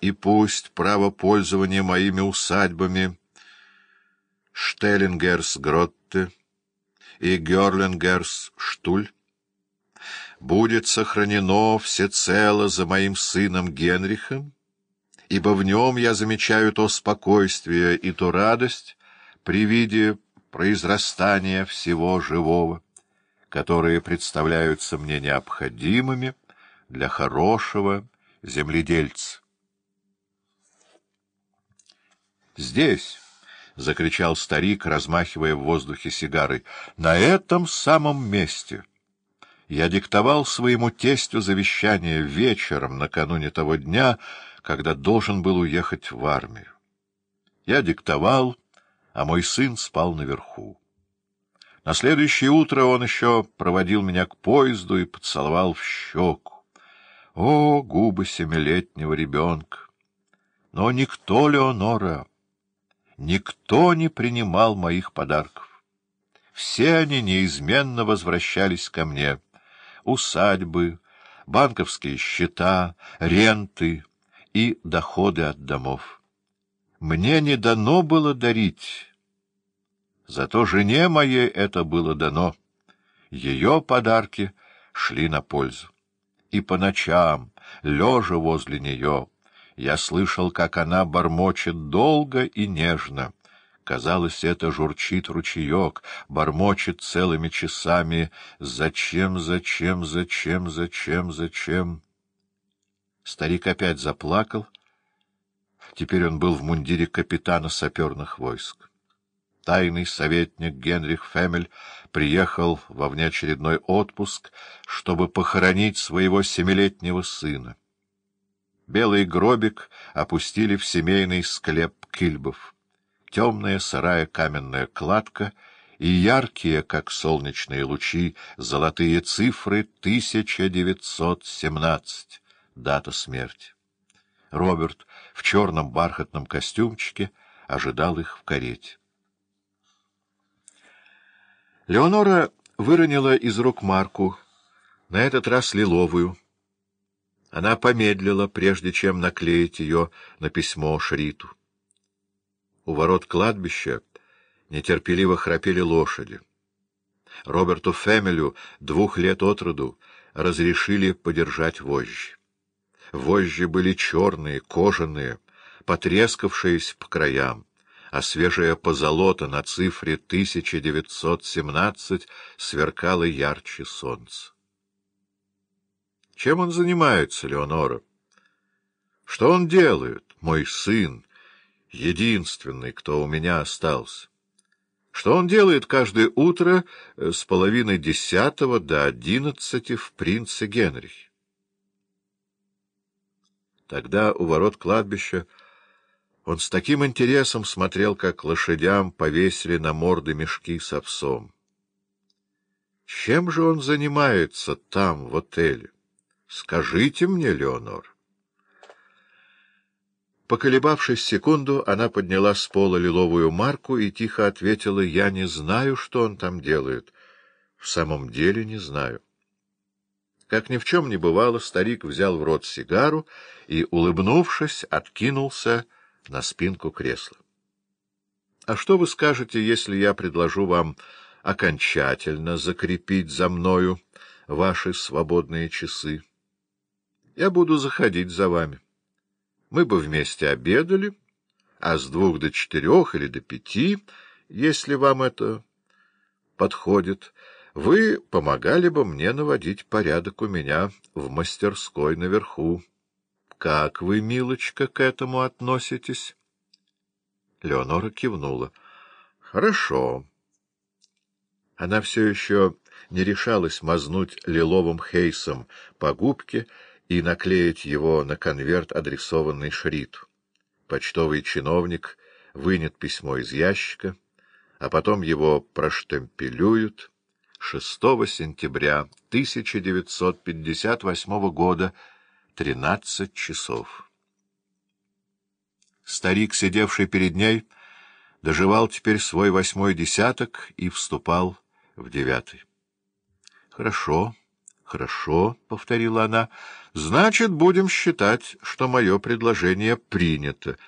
и пусть право пользования моими усадьбами Штеллингерс-Гротте и Герлингерс-Штуль будет сохранено всецело за моим сыном Генрихом, ибо в нем я замечаю то спокойствие и ту радость при виде произрастания всего живого, которые представляются мне необходимыми для хорошего земледельца. «Здесь!» — закричал старик, размахивая в воздухе сигарой. «На этом самом месте!» Я диктовал своему тестю завещание вечером, накануне того дня, когда должен был уехать в армию. Я диктовал, а мой сын спал наверху. На следующее утро он еще проводил меня к поезду и поцеловал в щеку. О, губы семилетнего ребенка! Но никто, Леонора, никто не принимал моих подарков. Все они неизменно возвращались ко мне. Усадьбы, банковские счета, ренты и доходы от домов. Мне не дано было дарить. Зато жене моей это было дано. Ее подарки шли на пользу и по ночам, лежа возле нее, я слышал, как она бормочет долго и нежно. Казалось, это журчит ручеек, бормочет целыми часами «Зачем, зачем, зачем, зачем, зачем?» Старик опять заплакал. Теперь он был в мундире капитана саперных войск тайный советник Генрих Фемель приехал во внеочередной отпуск, чтобы похоронить своего семилетнего сына. Белый гробик опустили в семейный склеп Кильбов. Темная сырая каменная кладка и яркие, как солнечные лучи, золотые цифры 1917, дата смерти. Роберт в черном бархатном костюмчике ожидал их в карете. Леонора выронила из рук марку, на этот раз лиловую. Она помедлила, прежде чем наклеить ее на письмо Шриту. У ворот кладбища нетерпеливо храпели лошади. Роберту Фемелю, двух лет от роду, разрешили подержать вожжи. Вожжи были черные, кожаные, потрескавшиеся по краям а свежая позолота на цифре 1917 сверкала ярче солнца. Чем он занимается, Леонора? Что он делает, мой сын, единственный, кто у меня остался? Что он делает каждое утро э, с половины десятого до одиннадцати в принце Генрих? Тогда у ворот кладбища он с таким интересом смотрел, как лошадям повесили на морды мешки с овсом. Чем же он занимается там, в отеле? Скажите мне, Леонор. Поколебавшись секунду, она подняла с пола лиловую марку и тихо ответила, «Я не знаю, что он там делает. В самом деле не знаю». Как ни в чем не бывало, старик взял в рот сигару и, улыбнувшись, откинулся на спинку кресла. — А что вы скажете, если я предложу вам окончательно закрепить за мною ваши свободные часы? Я буду заходить за вами. Мы бы вместе обедали, а с двух до четырех или до пяти, если вам это подходит, вы помогали бы мне наводить порядок у меня в мастерской наверху. Как вы, милочка, к этому относитесь? Леонора кивнула. — Хорошо. Она все еще не решалась мазнуть лиловым хейсом по губке и наклеить его на конверт, адресованный Шриту. Почтовый чиновник вынет письмо из ящика, а потом его проштемпелюют. 6 сентября 1958 года тринадцать часов. Старик, сидевший перед ней, доживал теперь свой восьмой десяток и вступал в девятый. — Хорошо, Хорошо, — повторила она, — значит, будем считать, что мое предложение принято.